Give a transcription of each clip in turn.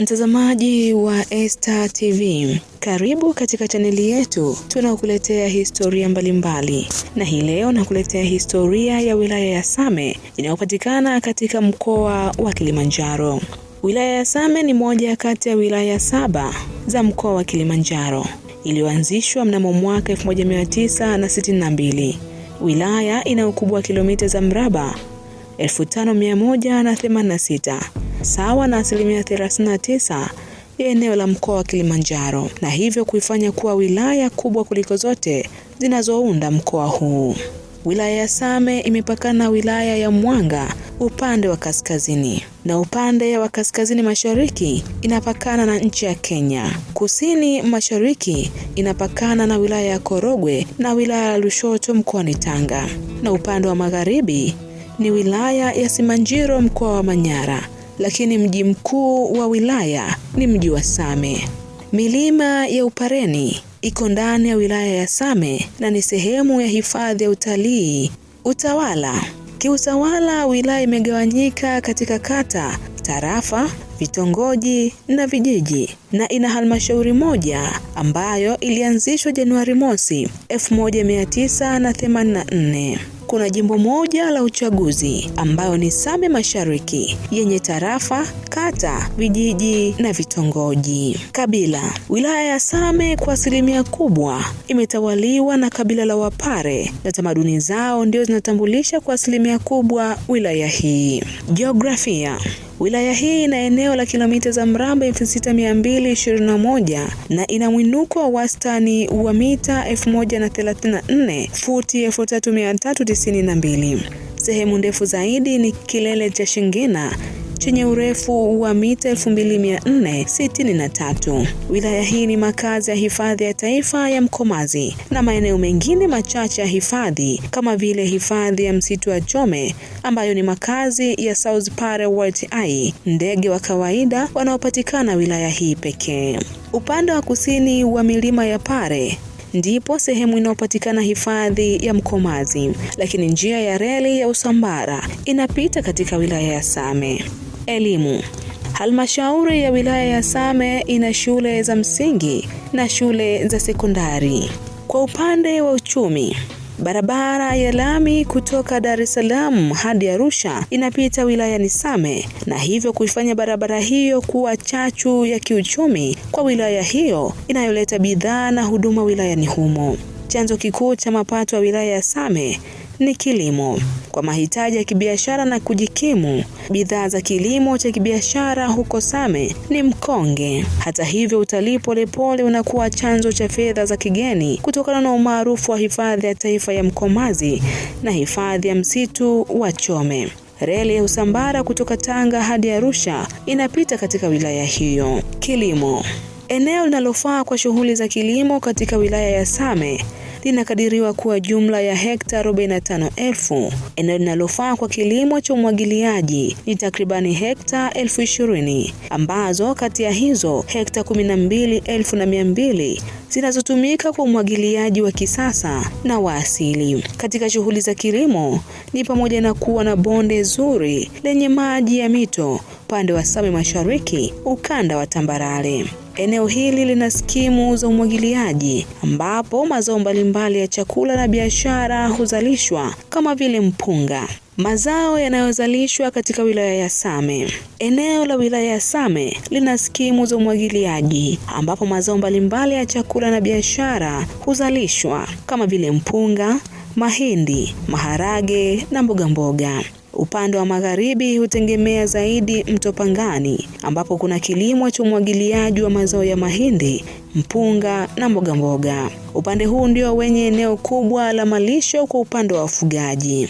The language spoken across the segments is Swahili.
Mtazamaji wa Esta TV, karibu katika chaneli yetu Tunakuletea historia mbalimbali, mbali. na hii leo nakuletea historia ya wilaya ya Same inayopatikana katika mkoa wa Kilimanjaro. Wilaya ya Same ni moja kati ya wilaya saba za mkoa wa Kilimanjaro iliyoanzishwa mnamo mwaka 1962. Wilaya ina ukubwa wa kilomita za mraba 5186 sawa na asilimia 39 ya eneo la mkoa wa Kilimanjaro, na hivyo kuifanya kuwa wilaya kubwa kuliko zote zinazounda mkoa huu. Wilaya ya Same imepakana na wilaya ya Mwanga upande wa kaskazini na upande wa kaskazini mashariki inapakana na nchi ya Kenya. Kusini mashariki inapakana na wilaya ya Korogwe na wilaya ya Lushoto mkoani Tanga, na upande wa magharibi ni wilaya ya Simanjiro mkoa wa Manyara, lakini mji mkuu wa wilaya ni mji wa Same. Milima ya Upareni iko ndani ya wilaya ya Same na ni sehemu ya hifadhi ya utalii Utawala. Kiutawala, wilaya imegawanyika katika kata, tarafa, vitongoji na vijiji na ina halmashauri moja ambayo ilianzishwa Januari mosi 1984. Kuna jimbo moja la uchaguzi ambayo ni Same Mashariki yenye tarafa, kata, vijiji na vitongoji. Kabila. Wilaya ya Same kwa asilimia kubwa imetawaliwa na kabila la Wapare na tamaduni zao ndio zinatambulisha kwa asilimia kubwa wilaya hii. Jiografia. Wilaya hii ina eneo la kilomita za mraba 6221 na ina mwinuko wa wastani wa mita 1034 futi 3392. Sehemu ndefu zaidi ni kilele cha Shingina chenye urefu wa mita 2463. Wilaya hii ni makazi ya hifadhi ya taifa ya Mkomazi na maeneo mengine machache ya hifadhi kama vile hifadhi ya msitu wa Chome ambayo ni makazi ya South Pare White Eye, ndege wa kawaida wanaopatikana wilaya hii pekee. Upande wa kusini wa milima ya Pare ndipo sehemu inayopatikana hifadhi ya Mkomazi, lakini njia ya reli ya Usambara inapita katika wilaya ya Same. Elimu. Halmashauri ya wilaya ya Same ina shule za msingi na shule za sekondari. Kwa upande wa uchumi, barabara ya lami kutoka Dar es Salaam hadi Arusha inapita wilayani Same na hivyo kuifanya barabara hiyo kuwa chachu ya kiuchumi kwa wilaya hiyo inayoleta bidhaa na huduma wilayani humo. Chanzo kikuu cha mapato ya wilaya ya Same ni kilimo kwa mahitaji ya kibiashara na kujikimu. Bidhaa za kilimo cha kibiashara huko Same ni mkonge. Hata hivyo, utalii polepole unakuwa chanzo cha fedha za kigeni kutokana na umaarufu wa hifadhi ya taifa ya Mkomazi na hifadhi ya msitu wa Chome. Reli ya Usambara kutoka Tanga hadi Arusha inapita katika wilaya hiyo. Kilimo. Eneo linalofaa kwa shughuli za kilimo katika wilaya ya Same linakadiriwa kuwa jumla ya hekta 45,000. Eneo linalofaa kwa kilimo cha umwagiliaji ni takribani hekta elfu ishirini ambazo kati ya hizo hekta 12,200 zinazotumika kwa umwagiliaji wa kisasa na wa asili. Katika shughuli za kilimo ni pamoja na kuwa na bonde zuri lenye maji ya mito upande wa Same Mashariki, ukanda wa tambarare. Eneo hili lina skimu za umwagiliaji ambapo mazao mbalimbali ya chakula na biashara huzalishwa kama vile mpunga. Mazao yanayozalishwa katika wilaya ya Same. Eneo la wilaya ya Same lina skimu za umwagiliaji ambapo mazao mbalimbali ya chakula na biashara huzalishwa kama vile mpunga, mahindi, maharage na mboga mboga. Upande wa magharibi hutegemea zaidi mto Pangani ambapo kuna kilimo cha umwagiliaji wa mazao ya mahindi, mpunga na mboga mboga. Upande huu ndio wenye eneo kubwa la malisho kwa upande wa wafugaji.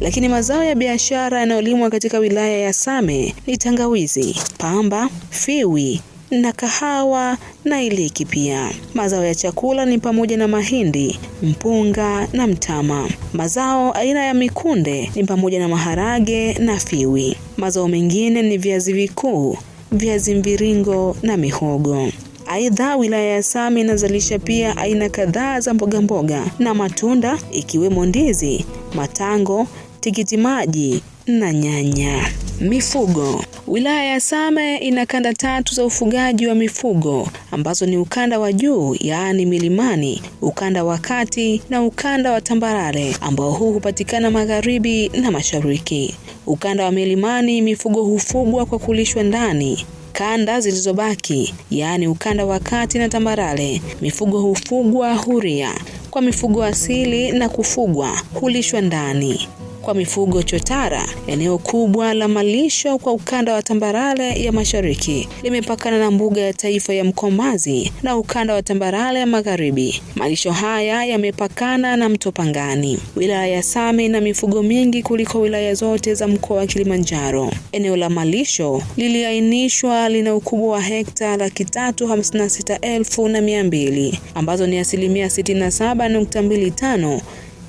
Lakini mazao ya biashara yanayolimwa katika wilaya ya Same ni tangawizi, pamba, fiwi na kahawa na iliki pia. Mazao ya chakula ni pamoja na mahindi, mpunga na mtama. Mazao aina ya mikunde ni pamoja na maharage na fiwi. Mazao mengine ni viazi vikuu, viazi mviringo na mihogo. Aidha, wilaya ya Same inazalisha pia aina kadhaa za mboga mboga na matunda ikiwemo ndizi, matango, tikiti maji na nyanya. Mifugo. Wilaya ya Same ina kanda tatu za ufugaji wa mifugo ambazo ni ukanda wa juu yaani milimani, ukanda wa kati na ukanda wa tambarare ambao huu hupatikana magharibi na mashariki. Ukanda wa milimani mifugo hufugwa kwa kulishwa ndani. Kanda zilizobaki yaani ukanda wa kati na tambarare mifugo hufugwa huria. Kwa mifugo asili na kufugwa hulishwa ndani kwa mifugo chotara eneo kubwa la malisho kwa ukanda wa tambarale ya mashariki limepakana na mbuga ya taifa ya Mkomazi na ukanda wa tambarale ya magharibi. Malisho haya yamepakana na mto Pangani wilaya ya Same na mifugo mingi kuliko wilaya zote za mkoa wa Kilimanjaro. Eneo la malisho liliainishwa lina ukubwa wa hekta laki tatu hamsini na sita elfu na mia mbili ambazo ni asilimia 67.25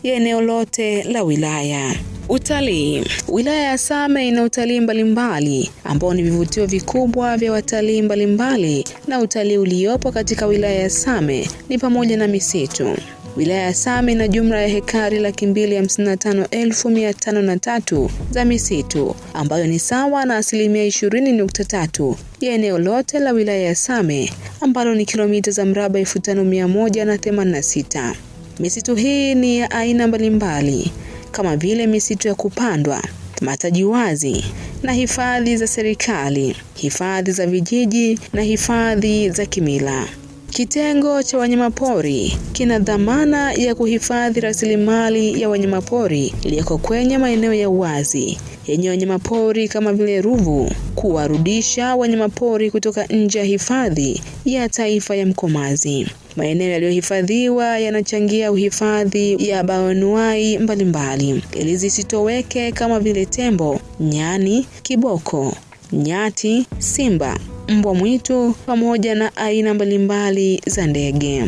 ya eneo lote la wilaya. Utalii. Wilaya ya Same ina utalii mbalimbali ambao ni vivutio vikubwa vya watalii mbalimbali na utalii uliopo katika wilaya ya Same ni pamoja na misitu. Wilaya ya Same ina jumla ya hekari laki mbili hamsini na tano elfu mia tano na tatu za misitu ambayo ni sawa na asilimia ishirini nukta tatu ya eneo lote la wilaya ya Same ambalo ni kilomita za mraba elfu tano mia moja na themanini na sita. Misitu hii ni ya aina mbalimbali kama vile misitu ya kupandwa, mataji wazi na hifadhi za serikali, hifadhi za vijiji na hifadhi za kimila. Kitengo cha wanyamapori kina dhamana ya kuhifadhi rasilimali ya wanyamapori iliyoko kwenye maeneo ya uwazi yenye wanyamapori kama vile Ruvu, kuwarudisha wanyamapori kutoka nje ya hifadhi ya taifa ya Mkomazi. Maeneo yaliyohifadhiwa yanachangia uhifadhi ya baonuai mbalimbali ili zisitoweke kama vile tembo, nyani, kiboko, nyati, simba, mbwa mwitu pamoja na aina mbalimbali za ndege.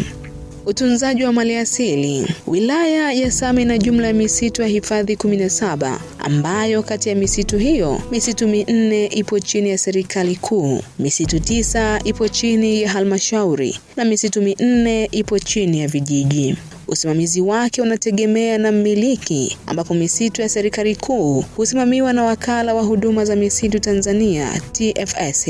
Utunzaji wa maliasili. Wilaya ya Same ina jumla ya misitu ya hifadhi 17 ambayo kati ya misitu hiyo misitu minne ipo chini ya serikali kuu, misitu tisa ipo chini ya halmashauri na misitu minne ipo chini ya vijiji. Usimamizi wake unategemea na mmiliki ambapo misitu ya serikali kuu husimamiwa na wakala wa huduma za misitu Tanzania TFS.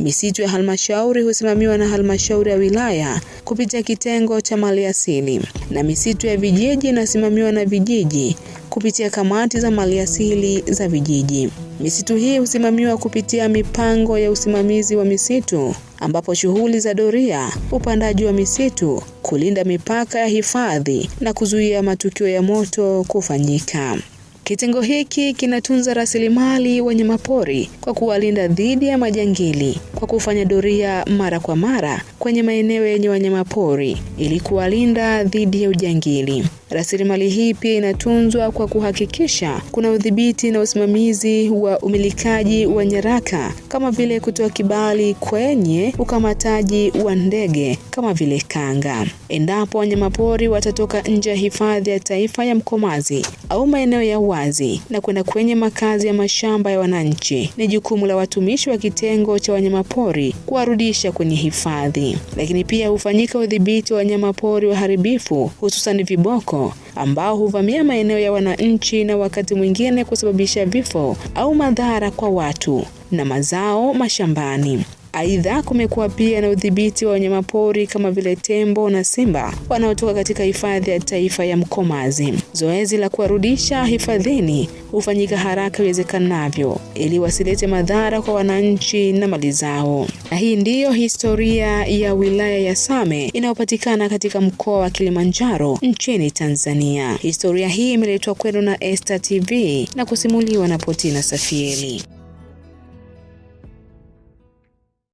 Misitu ya halmashauri husimamiwa na halmashauri ya wilaya kupitia kitengo cha maliasili na misitu ya vijiji inasimamiwa na vijiji kupitia kamati za maliasili za vijiji. Misitu hii husimamiwa kupitia mipango ya usimamizi wa misitu ambapo shughuli za doria, upandaji wa misitu, kulinda mipaka ya hifadhi na kuzuia matukio ya moto kufanyika. Kitengo hiki kinatunza rasilimali wanyamapori kwa kuwalinda dhidi ya majangili kwa kufanya doria mara kwa mara kwenye maeneo yenye wanyamapori ili kuwalinda dhidi ya ujangili. Rasilimali hii pia inatunzwa kwa kuhakikisha kuna udhibiti na usimamizi wa umilikaji wa nyaraka kama vile kutoa kibali kwenye ukamataji wa ndege kama vile kanga. Endapo wanyamapori watatoka nje ya hifadhi ya taifa ya Mkomazi au maeneo ya wazi na kwenda kwenye makazi ya mashamba ya wananchi, ni jukumu la watumishi wa kitengo cha wanyamapori kuwarudisha kwenye hifadhi. Lakini pia hufanyika udhibiti wa wanyamapori waharibifu, hususan viboko ambao huvamia maeneo ya wananchi na wakati mwingine kusababisha vifo au madhara kwa watu na mazao mashambani. Aidha, kumekuwa pia na udhibiti wa wanyamapori kama vile tembo na simba wanaotoka katika hifadhi ya taifa ya Mkomazi. Zoezi la kuwarudisha hifadhini hufanyika haraka iwezekanavyo ili wasilete madhara kwa wananchi na mali zao. Na hii ndiyo historia ya wilaya ya Same inayopatikana katika mkoa wa Kilimanjaro nchini Tanzania. Historia hii imeletwa kwenu na Esta TV na kusimuliwa na Potina Safieli.